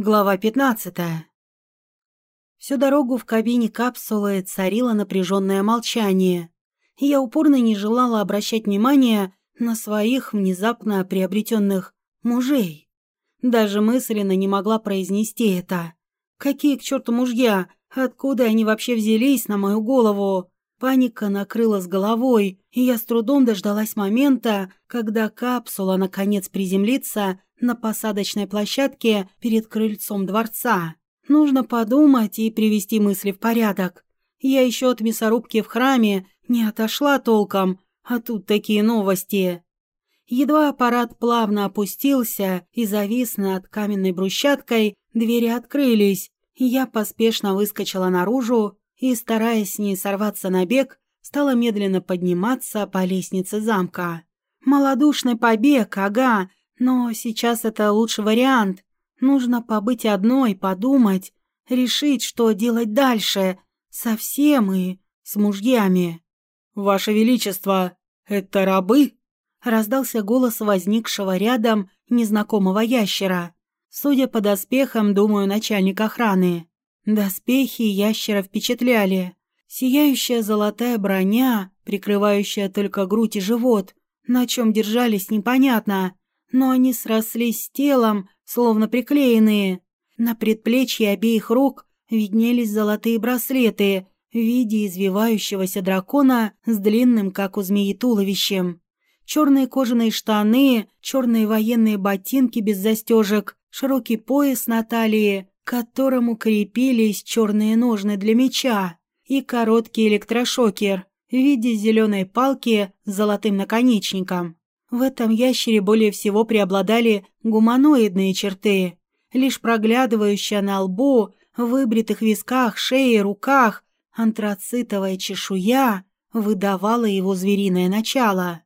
Глава 15. Всю дорогу в кабине капсулы царило напряженное молчание. Я упорно не желала обращать внимание на своих внезапно приобретенных мужей. Даже мысленно не могла произнести это. Какие к черту мужья? Откуда они вообще взялись на мою голову? Паника накрыла с головой, и я с трудом дождалась момента, когда капсула наконец приземлится на посадочной площадке перед крыльцом дворца. Нужно подумать и привести мысли в порядок. Я еще от мясорубки в храме не отошла толком, а тут такие новости. Едва аппарат плавно опустился и завис над каменной брусчаткой, двери открылись, я поспешно выскочила наружу и, стараясь не сорваться на бег, стала медленно подниматься по лестнице замка. Молодушный побег, ага, но сейчас это лучший вариант. Нужно побыть одной, подумать, решить, что делать дальше, со всем и с мужьями. «Ваше Величество, это рабы?» Раздался голос возникшего рядом незнакомого ящера. Судя по доспехам, думаю, начальник охраны. Доспехи ящера впечатляли. Сияющая золотая броня, прикрывающая только грудь и живот, на чем держались непонятно но они срослись с телом, словно приклеенные. На предплечье обеих рук виднелись золотые браслеты в виде извивающегося дракона с длинным, как у змеи, туловищем. Черные кожаные штаны, черные военные ботинки без застежек, широкий пояс на талии, к которому крепились черные ножны для меча, и короткий электрошокер в виде зеленой палки с золотым наконечником. В этом ящере более всего преобладали гуманоидные черты. Лишь проглядывающая на лбу, выбритых висках, шее, руках антрацитовая чешуя выдавала его звериное начало.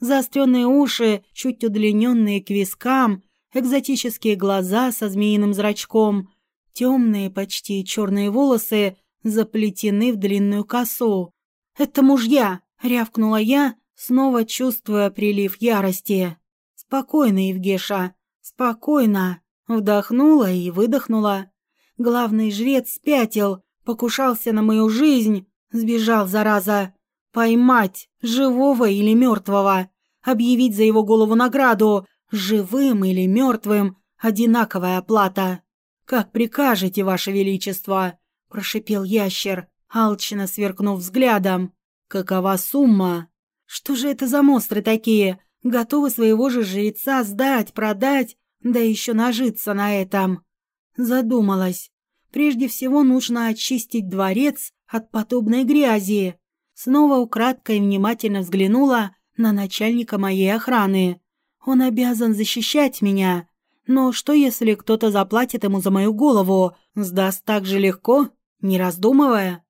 Заостренные уши, чуть удлиненные к вискам, экзотические глаза со змеиным зрачком, темные, почти черные волосы заплетены в длинную косу. «Это мужья!» — рявкнула я, снова чувствуя прилив ярости. «Спокойно, Евгеша, спокойно!» Вдохнула и выдохнула. Главный жрец спятил, покушался на мою жизнь, сбежал, зараза. Поймать, живого или мертвого, объявить за его голову награду, живым или мертвым, одинаковая оплата. «Как прикажете, Ваше Величество!» – прошипел ящер, алчно сверкнув взглядом. «Какова сумма?» Что же это за монстры такие? Готовы своего же жреца сдать, продать, да еще нажиться на этом. Задумалась. Прежде всего нужно очистить дворец от подобной грязи. Снова украдкой внимательно взглянула на начальника моей охраны. Он обязан защищать меня. Но что, если кто-то заплатит ему за мою голову? Сдаст так же легко, не раздумывая?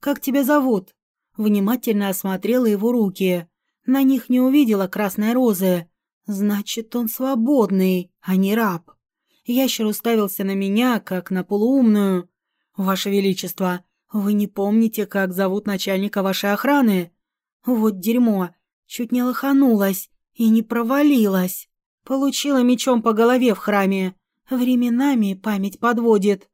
«Как тебя зовут?» Внимательно осмотрела его руки. На них не увидела красной розы. Значит, он свободный, а не раб. Ящер уставился на меня, как на полуумную. «Ваше Величество, вы не помните, как зовут начальника вашей охраны?» «Вот дерьмо, чуть не лоханулась и не провалилась. Получила мечом по голове в храме. Временами память подводит.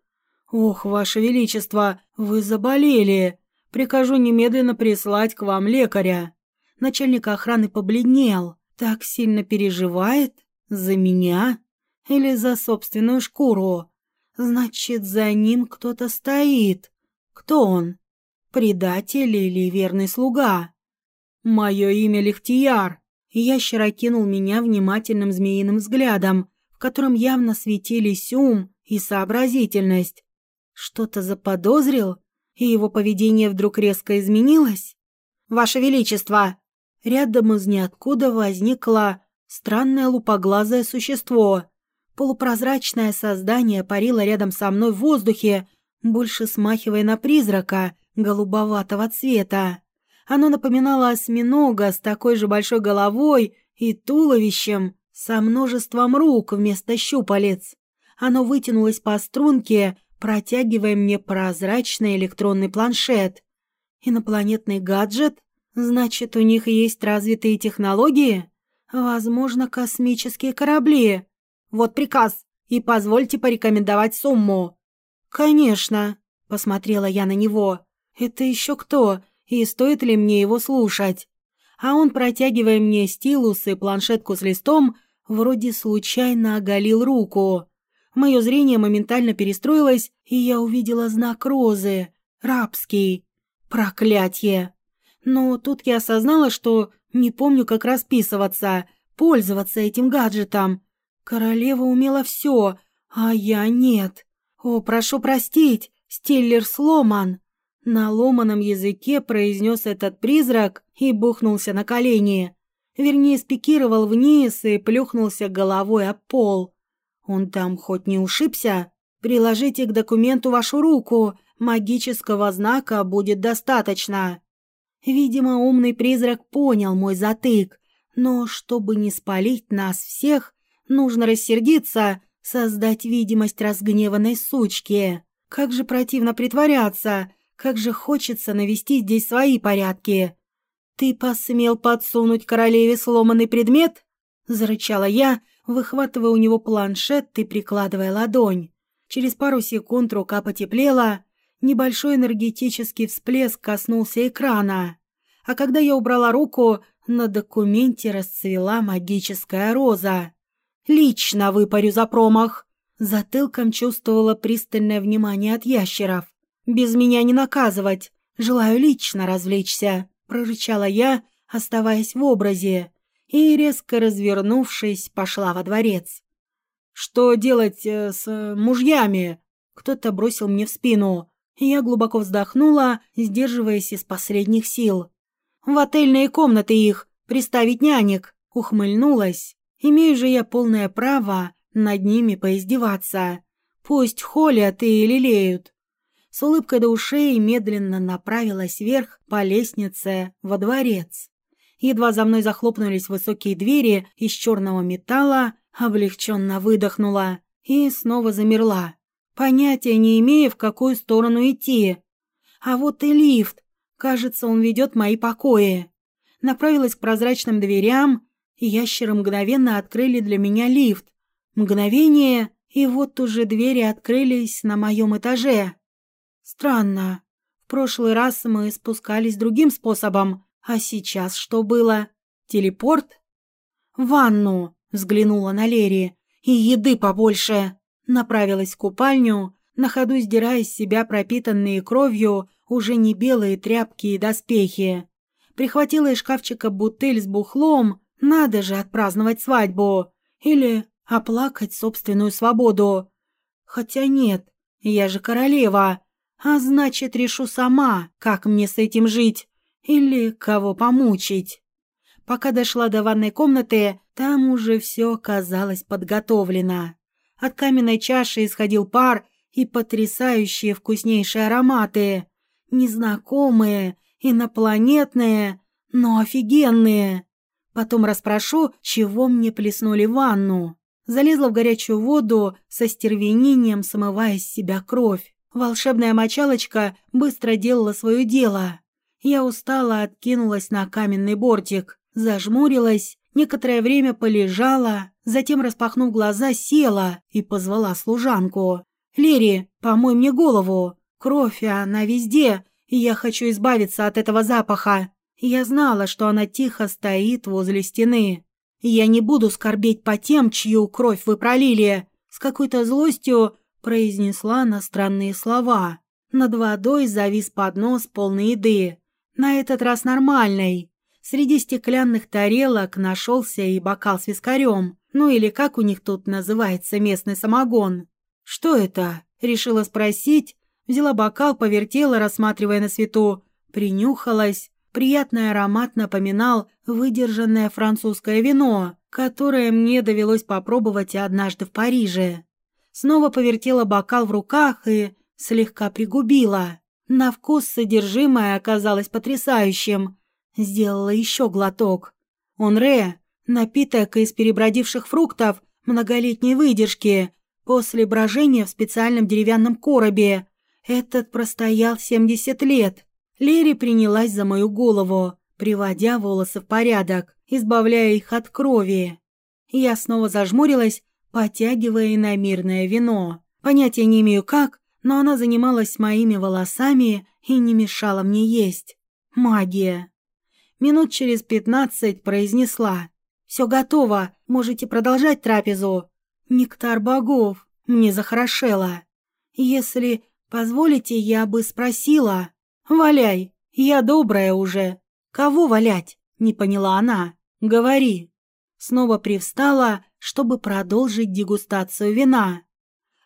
Ох, Ваше Величество, вы заболели!» Прикажу немедленно прислать к вам лекаря. Начальник охраны побледнел. Так сильно переживает? За меня? Или за собственную шкуру? Значит, за ним кто-то стоит. Кто он? Предатель или верный слуга? Мое имя Лехтияр. Ящер окинул меня внимательным змеиным взглядом, в котором явно светились ум и сообразительность. Что-то заподозрил? И его поведение вдруг резко изменилось? «Ваше Величество!» Рядом из ниоткуда возникло странное лупоглазое существо. Полупрозрачное создание парило рядом со мной в воздухе, больше смахивая на призрака голубоватого цвета. Оно напоминало осьминога с такой же большой головой и туловищем, со множеством рук вместо щупалец. Оно вытянулось по струнке протягивая мне прозрачный электронный планшет. Инопланетный гаджет? Значит, у них есть развитые технологии? Возможно, космические корабли. Вот приказ. и позвольте порекомендовать сумму». «Конечно», — посмотрела я на него. «Это еще кто? И стоит ли мне его слушать?» А он, протягивая мне стилус и планшетку с листом, вроде случайно оголил руку. Мое зрение моментально перестроилось, и я увидела знак розы. Рабский. Проклятье. Но тут я осознала, что не помню, как расписываться, пользоваться этим гаджетом. Королева умела все, а я нет. О, прошу простить, Стиллер сломан. На ломаном языке произнес этот призрак и бухнулся на колени. Вернее, спикировал вниз и плюхнулся головой об пол. Он там хоть не ушибся? Приложите к документу вашу руку, магического знака будет достаточно. Видимо, умный призрак понял мой затык, но чтобы не спалить нас всех, нужно рассердиться, создать видимость разгневанной сучки. Как же противно притворяться, как же хочется навести здесь свои порядки. «Ты посмел подсунуть королеве сломанный предмет?» — зарычала я, выхватывая у него планшет и прикладывая ладонь. Через пару секунд рука потеплела, небольшой энергетический всплеск коснулся экрана. А когда я убрала руку, на документе расцвела магическая роза. «Лично выпарю за промах!» Затылком чувствовала пристальное внимание от ящеров. «Без меня не наказывать. Желаю лично развлечься», — прорычала я, оставаясь в образе и, резко развернувшись, пошла во дворец. «Что делать э, с мужьями?» Кто-то бросил мне в спину, я глубоко вздохнула, сдерживаясь из последних сил. «В отельные комнаты их, приставить нянек», — ухмыльнулась. «Имею же я полное право над ними поиздеваться. Пусть холят и лелеют». С улыбкой до ушей медленно направилась вверх по лестнице во дворец. Едва за мной захлопнулись высокие двери из черного металла, облегченно выдохнула и снова замерла, понятия не имея, в какую сторону идти. А вот и лифт. Кажется, он ведет мои покои. Направилась к прозрачным дверям, и ящеры мгновенно открыли для меня лифт. Мгновение, и вот уже двери открылись на моем этаже. Странно. В прошлый раз мы спускались другим способом, а сейчас что было? Телепорт? «Ванну!» — взглянула на Лерри. «И еды побольше!» Направилась в купальню, на ходу сдирая с себя пропитанные кровью уже не белые тряпки и доспехи. Прихватила из шкафчика бутыль с бухлом, надо же отпраздновать свадьбу. Или оплакать собственную свободу. Хотя нет, я же королева, а значит, решу сама, как мне с этим жить. Или кого помучить. Пока дошла до ванной комнаты, там уже все казалось подготовлено. От каменной чаши исходил пар и потрясающие вкуснейшие ароматы. Незнакомые, инопланетные, но офигенные. Потом расспрошу, чего мне плеснули в ванну. Залезла в горячую воду со стервенением, смывая с себя кровь. Волшебная мочалочка быстро делала свое дело. Я устала, откинулась на каменный бортик, зажмурилась, некоторое время полежала, затем, распахнув глаза, села и позвала служанку. «Лери, помой мне голову. Кровь, она везде, и я хочу избавиться от этого запаха». Я знала, что она тихо стоит возле стены. «Я не буду скорбеть по тем, чью кровь вы пролили», с какой-то злостью произнесла она странные слова. Над водой завис поднос полный еды. На этот раз нормальный. Среди стеклянных тарелок нашелся и бокал с вискарем. Ну или как у них тут называется местный самогон. «Что это?» — решила спросить. Взяла бокал, повертела, рассматривая на свету. Принюхалась. Приятный аромат напоминал выдержанное французское вино, которое мне довелось попробовать однажды в Париже. Снова повертела бокал в руках и слегка пригубила. На вкус содержимое оказалось потрясающим. Сделала еще глоток. Онре, напиток из перебродивших фруктов многолетней выдержки, после брожения в специальном деревянном коробе. Этот простоял 70 лет. Лери принялась за мою голову, приводя волосы в порядок, избавляя их от крови. Я снова зажмурилась, потягивая иномирное вино. Понятия не имею как, но она занималась моими волосами и не мешала мне есть. Магия. Минут через пятнадцать произнесла. «Все готово, можете продолжать трапезу». «Нектар богов», мне захорошело. «Если позволите, я бы спросила». «Валяй, я добрая уже». «Кого валять?» — не поняла она. «Говори». Снова привстала, чтобы продолжить дегустацию вина.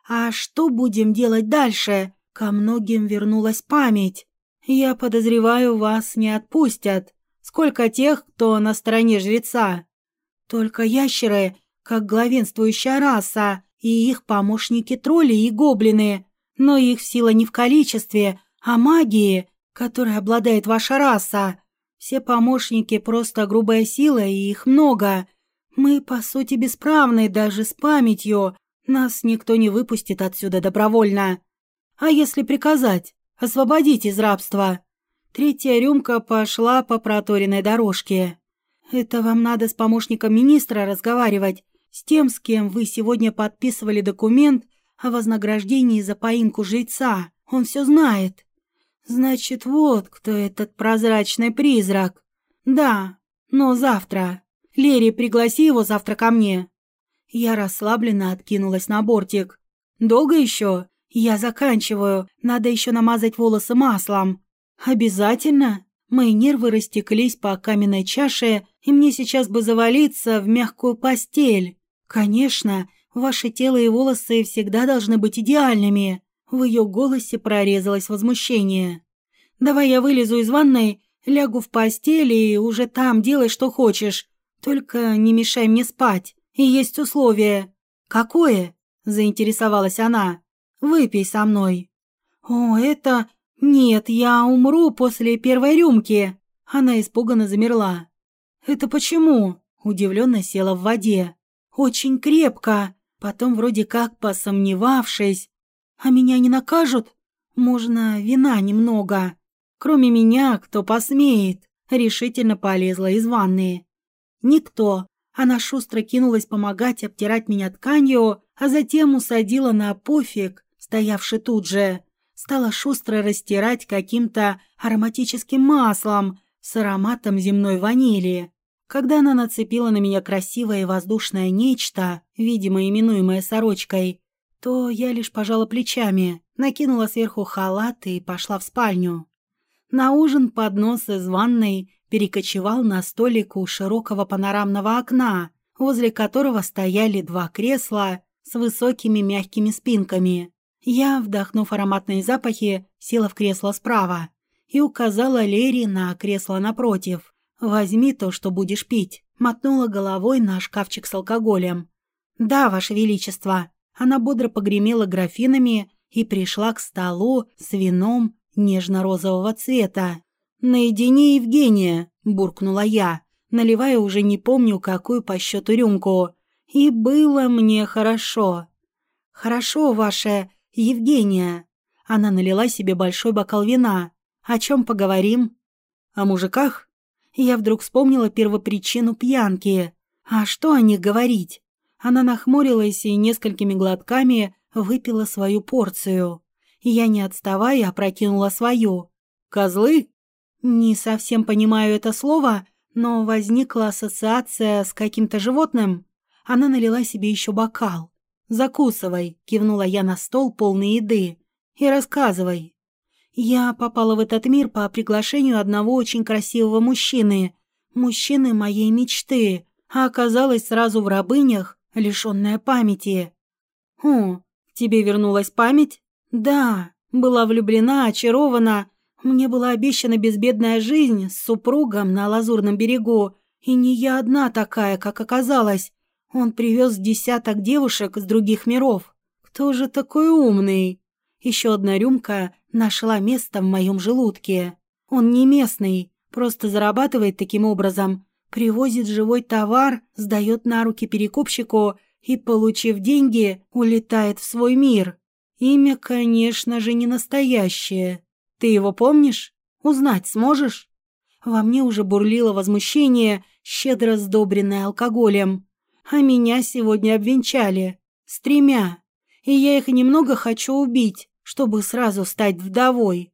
«А что будем делать дальше?» Ко многим вернулась память. «Я подозреваю, вас не отпустят. Сколько тех, кто на стороне жреца?» «Только ящеры, как главенствующая раса, и их помощники-тролли и гоблины. Но их сила не в количестве, а магии, которой обладает ваша раса. Все помощники просто грубая сила, и их много. Мы, по сути, бесправны даже с памятью. Нас никто не выпустит отсюда добровольно. А если приказать? Освободить из рабства. Третья рюмка пошла по проторенной дорожке. Это вам надо с помощником министра разговаривать, с тем, с кем вы сегодня подписывали документ о вознаграждении за поимку жреца. Он все знает. Значит, вот кто этот прозрачный призрак. Да, но завтра. Лери, пригласи его завтра ко мне. Я расслабленно откинулась на бортик. Долго еще? Я заканчиваю. Надо еще намазать волосы маслом. Обязательно? Мои нервы растеклись по каменной чаше, и мне сейчас бы завалиться в мягкую постель. Конечно, ваши тело и волосы всегда должны быть идеальными. В ее голосе прорезалось возмущение. «Давай я вылезу из ванной, лягу в постель и уже там делай, что хочешь. Только не мешай мне спать. И есть условие». «Какое?» – заинтересовалась она. «Выпей со мной». «О, это... Нет, я умру после первой рюмки». Она испуганно замерла. «Это почему?» – удивленно села в воде. «Очень крепко». Потом, вроде как посомневавшись, а меня не накажут? Можно вина немного. Кроме меня, кто посмеет?» Решительно полезла из ванны. «Никто». Она шустро кинулась помогать обтирать меня тканью, а затем усадила на пуфик, стоявший тут же. Стала шустро растирать каким-то ароматическим маслом с ароматом земной ванили. Когда она нацепила на меня красивое воздушное нечто, видимо именуемое сорочкой, то я лишь пожала плечами, накинула сверху халат и пошла в спальню. На ужин поднос из ванной перекочевал на столик у широкого панорамного окна, возле которого стояли два кресла с высокими мягкими спинками. Я, вдохнув ароматные запахи, села в кресло справа и указала Лере на кресло напротив. «Возьми то, что будешь пить», — мотнула головой на шкафчик с алкоголем. «Да, Ваше Величество», она бодро погремела графинами и пришла к столу с вином нежно-розового цвета. «Наедине, Евгения!» – буркнула я, наливая уже не помню какую по счету рюмку. И было мне хорошо. «Хорошо, ваша Евгения!» Она налила себе большой бокал вина. «О чем поговорим?» «О мужиках?» Я вдруг вспомнила первопричину пьянки. А что о них говорить? Она нахмурилась и несколькими глотками выпила свою порцию. Я, не отставая, опрокинула свою. «Козлы?» Не совсем понимаю это слово, но возникла ассоциация с каким-то животным. Она налила себе еще бокал. «Закусывай», — кивнула я на стол полный еды. «И рассказывай». Я попала в этот мир по приглашению одного очень красивого мужчины. Мужчины моей мечты, а оказалась сразу в рабынях лишенная памяти. «О, тебе вернулась память?» «Да, была влюблена, очарована. Мне была обещана безбедная жизнь с супругом на Лазурном берегу. И не я одна такая, как оказалось. Он привез десяток девушек с других миров. Кто же такой умный?» Еще одна рюмка нашла место в моем желудке. Он не местный, просто зарабатывает таким образом привозит живой товар, сдает на руки перекупщику и, получив деньги, улетает в свой мир. Имя, конечно же, не настоящее. Ты его помнишь? Узнать сможешь? Во мне уже бурлило возмущение, щедро сдобренное алкоголем. а меня сегодня обвенчали. С тремя. И я их немного хочу убить, чтобы сразу стать вдовой.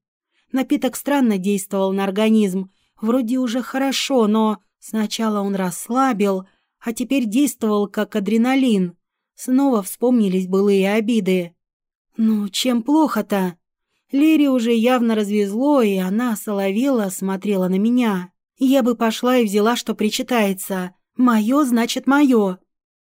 Напиток странно действовал на организм. Вроде уже хорошо, но сначала он расслабил, а теперь действовал как адреналин. Снова вспомнились былые обиды. Ну, чем плохо-то? Лере уже явно развезло, и она соловела смотрела на меня. Я бы пошла и взяла, что причитается. Мое значит мое.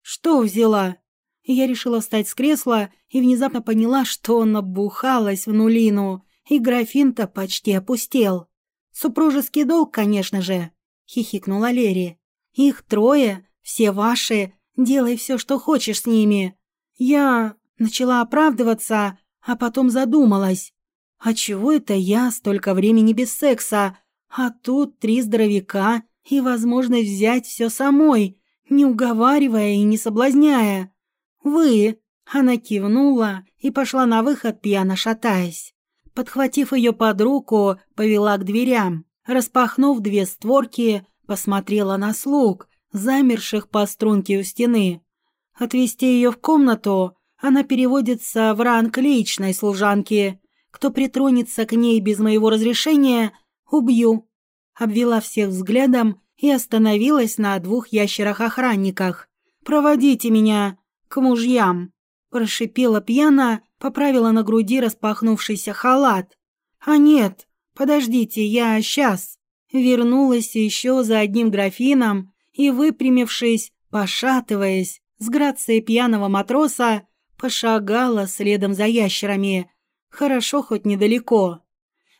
Что взяла? Я решила встать с кресла и внезапно поняла, что набухалась в нулину, и графин-то почти опустел. Супружеский долг, конечно же, хихикнула Лери. Их трое, все ваши, делай все, что хочешь с ними. Я начала оправдываться, а потом задумалась. А чего это я столько времени без секса? А тут три здоровяка и возможность взять все самой, не уговаривая и не соблазняя. Вы, она кивнула и пошла на выход, пьяно шатаясь. Подхватив ее под руку, повела к дверям. Распахнув две створки, посмотрела на слуг, замерших по струнке у стены. Отвести ее в комнату, она переводится в ранг личной служанки. Кто притронется к ней без моего разрешения, убью. Обвела всех взглядом и остановилась на двух ящерах-охранниках. «Проводите меня к мужьям!» Прошипела пьяно, поправила на груди распахнувшийся халат. «А нет, подождите, я сейчас!» Вернулась еще за одним графином и, выпрямившись, пошатываясь, с грацией пьяного матроса, пошагала следом за ящерами. Хорошо хоть недалеко.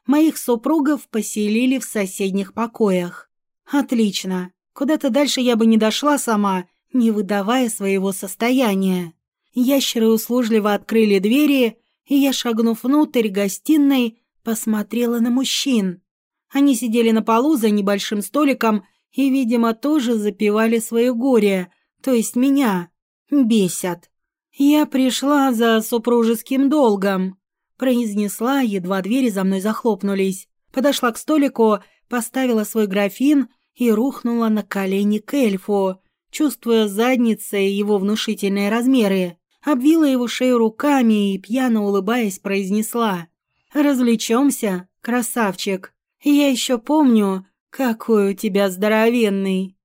Моих супругов поселили в соседних покоях. Отлично. Куда-то дальше я бы не дошла сама, не выдавая своего состояния. Ящеры услужливо открыли двери, и я, шагнув внутрь гостиной, посмотрела на мужчин. Они сидели на полу за небольшим столиком и, видимо, тоже запивали свое горе, то есть меня. Бесят. «Я пришла за супружеским долгом», — произнесла, едва двери за мной захлопнулись. Подошла к столику, поставила свой графин и рухнула на колени к эльфу, чувствуя задницей его внушительные размеры. Обвила его шею руками и, пьяно улыбаясь, произнесла «Развлечемся, красавчик. Я еще помню, какой у тебя здоровенный».